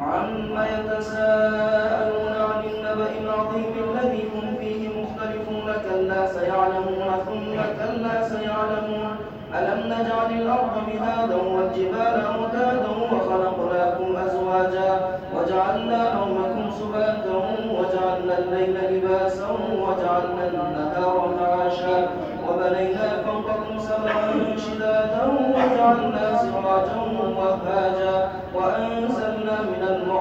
عما يتساءلون عن النبأ العظيم الذي هم فيه مختلفون كلا سيعلمون ثم كلا سيعلمون. ألم نجعل الأرض مهادا والجبال أوتادا وخلقناكم أزواجا وجعلنا نومكم سباتا وجعلنا الليل لباسا وجعلنا النهار معاشا وبنينا فوقكم سبعا شدادا وجعلنا سراجا وهاجا وأنزلنا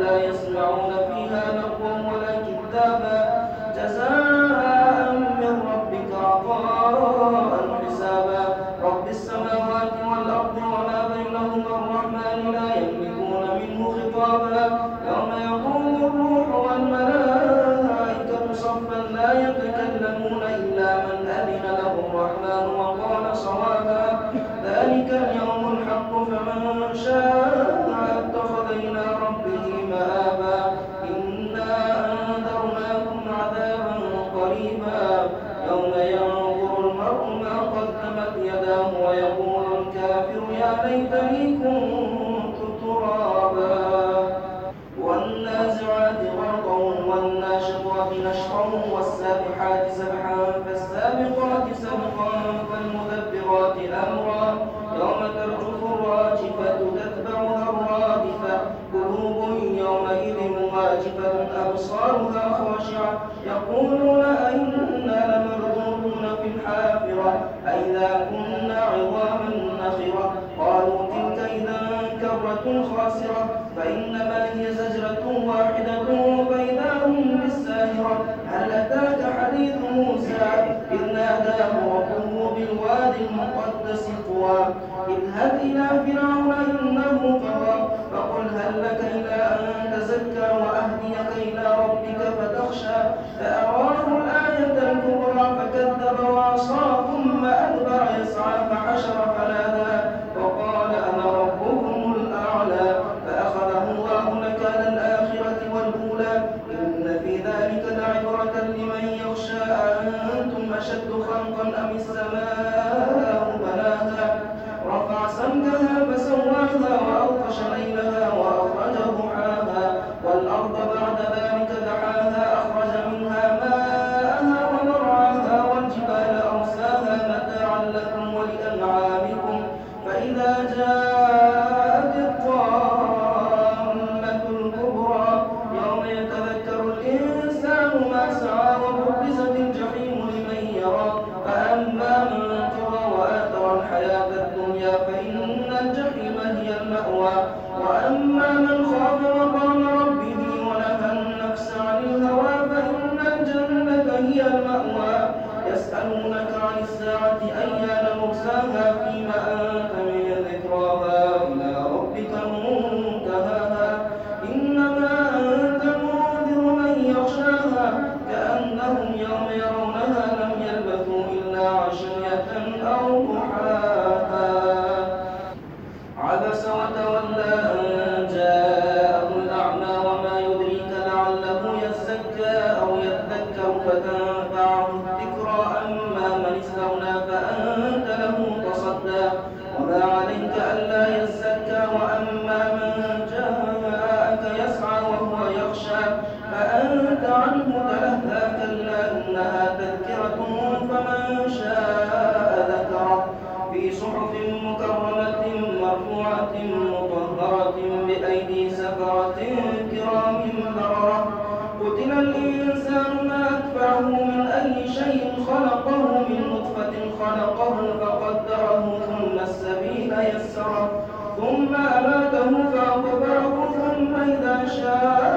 لا يسمعون فيها لغوا ولا كذابا واجفة أبصارها خاشعة. يقولون أئنا لمردودون في الحافرة. أئذا كنا عظاما نخرة. قالوا تلك إذا كرة خاسرة. فإنما هي زجرة واحدة فإذا هم بالساهرة. هل أتاك حديث موسى؟ إذ ناداه ربه بالوادي المقدس طوى. اذهب إلى فرعون وأما من خاف مقام ربه ونهى النفس عن الهوى فإن الجنة هي المأوى. يسألونك عن الساعة أيان مرساها فيما أنت من ذكراها؟ إلى ربك منتهاها. إنما أنت منذر من يخشاها كأنهم يوم يرونها لم يلبثوا إلا عشية أو ضحاها. عبس مطهرة بأيدي سفرة كرام بررة. قتل الإنسان ما من أي شيء خلقه من نطفة خلقه فقدره ثم السبيل يسره. ثم أماته فأقبره ثم إذا شاء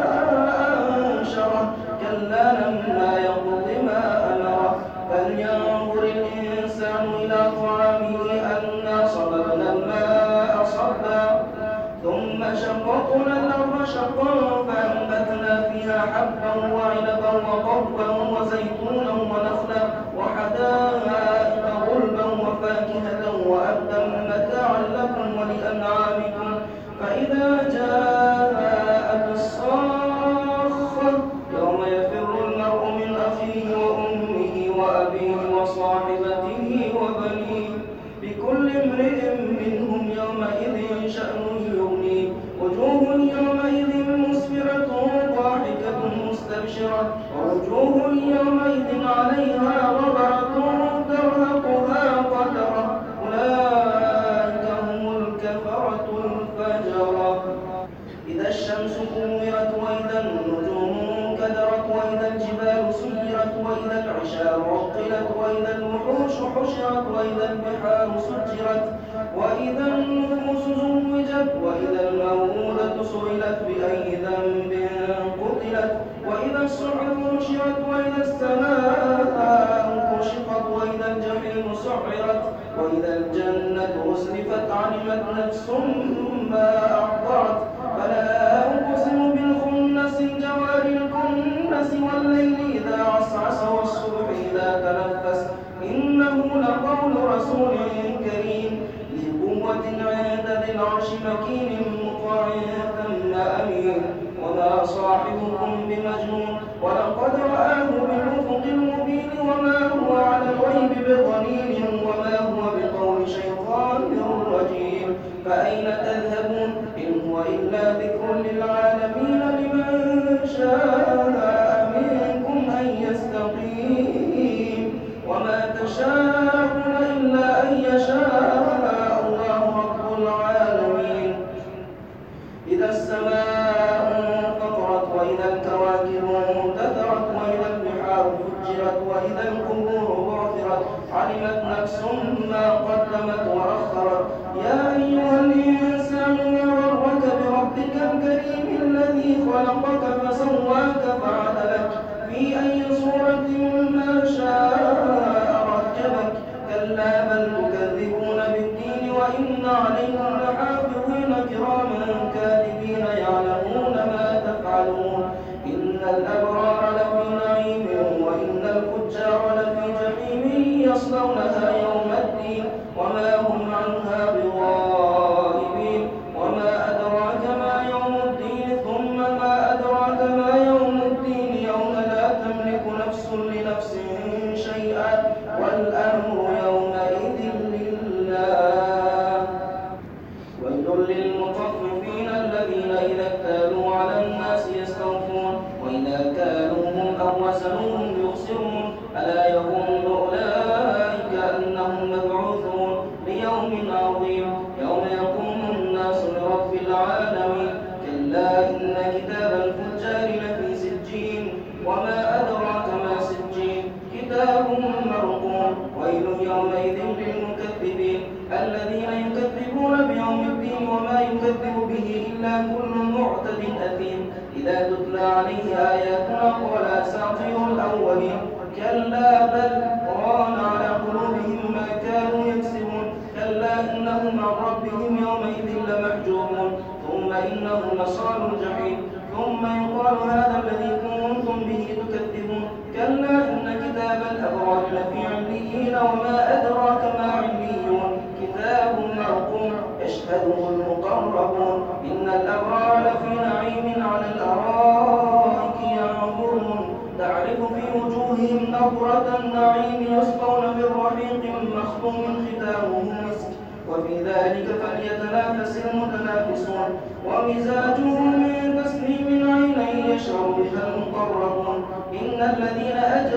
شقا فأنبتنا فيها حبا وعنبا وقربا امرئ منهم يومئذ شأن يغنيه وجوه يومئذ مسفرة ضاحكة مستبشرة. ووجوه يومئذ عليها غبرة ترهقها قترة. أولئك هم الكفرة الفجرة. إذا الشمس كورت وإذا النجوم كدرت وإذا الجبال سيرت وإذا العشار عطلت وإذا الوحوش حشرت وإذا البحار سجرت وإذا النفوس زوجت وإذا الموءودة سئلت بأي ذنب قتلت وإذا الصحف نشرت وإذا السماء كشطت وإذا الجحيم سعرت وإذا الجنة أزلفت علمت نفس ما أحضرت فلا أقسم بالخنس الجوار الكنس والليل إذا عسعس إنه لقول رسول كريم ذي قوة عند ذي العرش مكين مطاع ثم أمين وما صاحبكم بمجنون. كلا بل تكذبون بالدين وإن عليكم لحافظين كراما كاتبين ويل يومئذ للمكذبين الذين يكذبون بيوم الدين وما يكذب به إلا كل معتد أثيم. إذا تتلى عليه آياتنا قال أساطير الأولين. كلا بل ران على قلوبهم ما كانوا يكسبون. كلا إنهم عن ربهم يومئذ لمحجوبون. ثم إنهم لصال الجحيم. ثم يقال هذا الذي كنتم به تكذبون كلا إن الأبرار لفي عليين وما أدراك ما عليون كتاب مرقوم يشهده المقربون. إن الأبرار لفي نعيم على الأرائك ينظرون تعرف في وجوههم نظرة النعيم يسقون من رحيق مختوم ختامه مسك. وفي ذلك فليتنافس المتنافسون. ومزاجه من تسليم عيني يشرب بها المقربون إن الذين من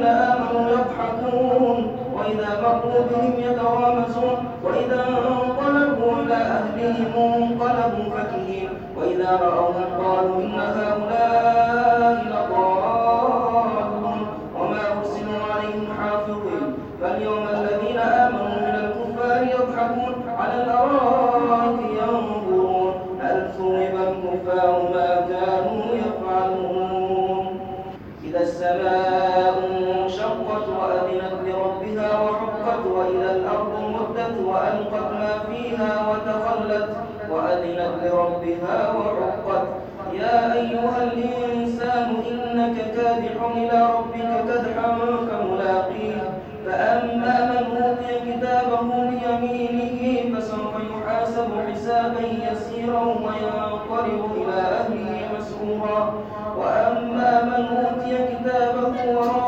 الذين آمنوا يضحكون. وإذا مروا بهم يتغامزون. وإذا انقلبوا إلى أهلهم انقلبوا فكهين وإذا رأوهم قالوا إن هؤلاء لضالون. وما أرسلوا عليهم حافظين. فاليوم الذين آمنوا من الكفار يضحكون. على الأرائك ينظرون. هل ثوب الكفار ما كانوا يفعلون؟ إذا السماء وألقت ما فيها وتخلت وأذنت لربها وعقت. يا أيها الإنسان إنك كادح إلى ربك كدحا فملاقيه. فأما من أوتي كتابه بيمينه فسوف يحاسب حسابا يسيرا وينقلب إلى أهله مسرورا. وأما من أوتي كتابه وراء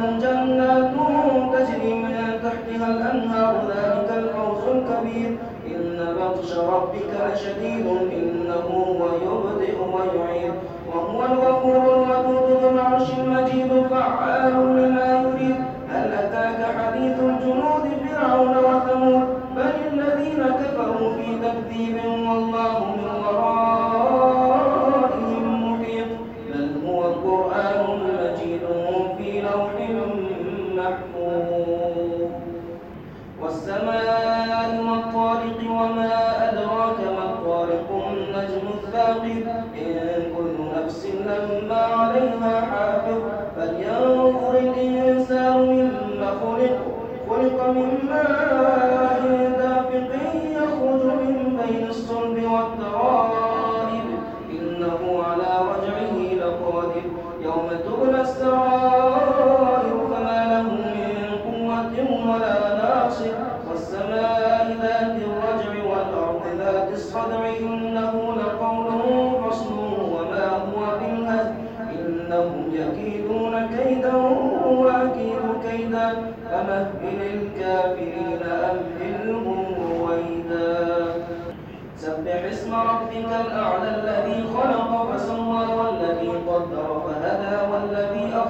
لهم جنات تجري من تحتها الأنهار ذلك الفوز الكبير. إن بطش ربك لشديد إنه هو يبدئ ويعير وهو الغفور الودود ذو العرش المجيد فعال لما يريد. هل أتاك حديث الجنود فرعون وثمود؟ بل الذين كفروا في تكذيب والله من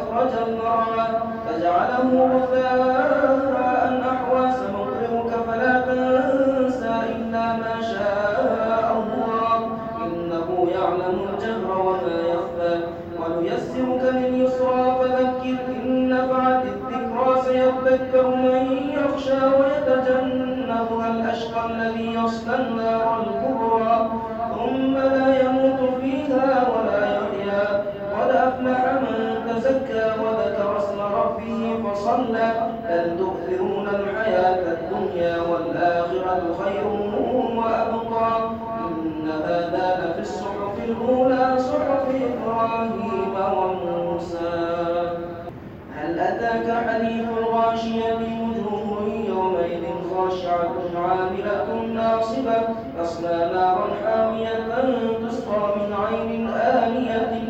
أخرج المرعى فجعله غثاء. له خير وأبقى. إن هذا لفي الصحف الأولى صحف إبراهيم وموسى. هل أتاك حديث الغاشية وجوه يومئذ خاشعة عاملة ناصبة؟ تصلى نارا حامية تسقى من عين آنية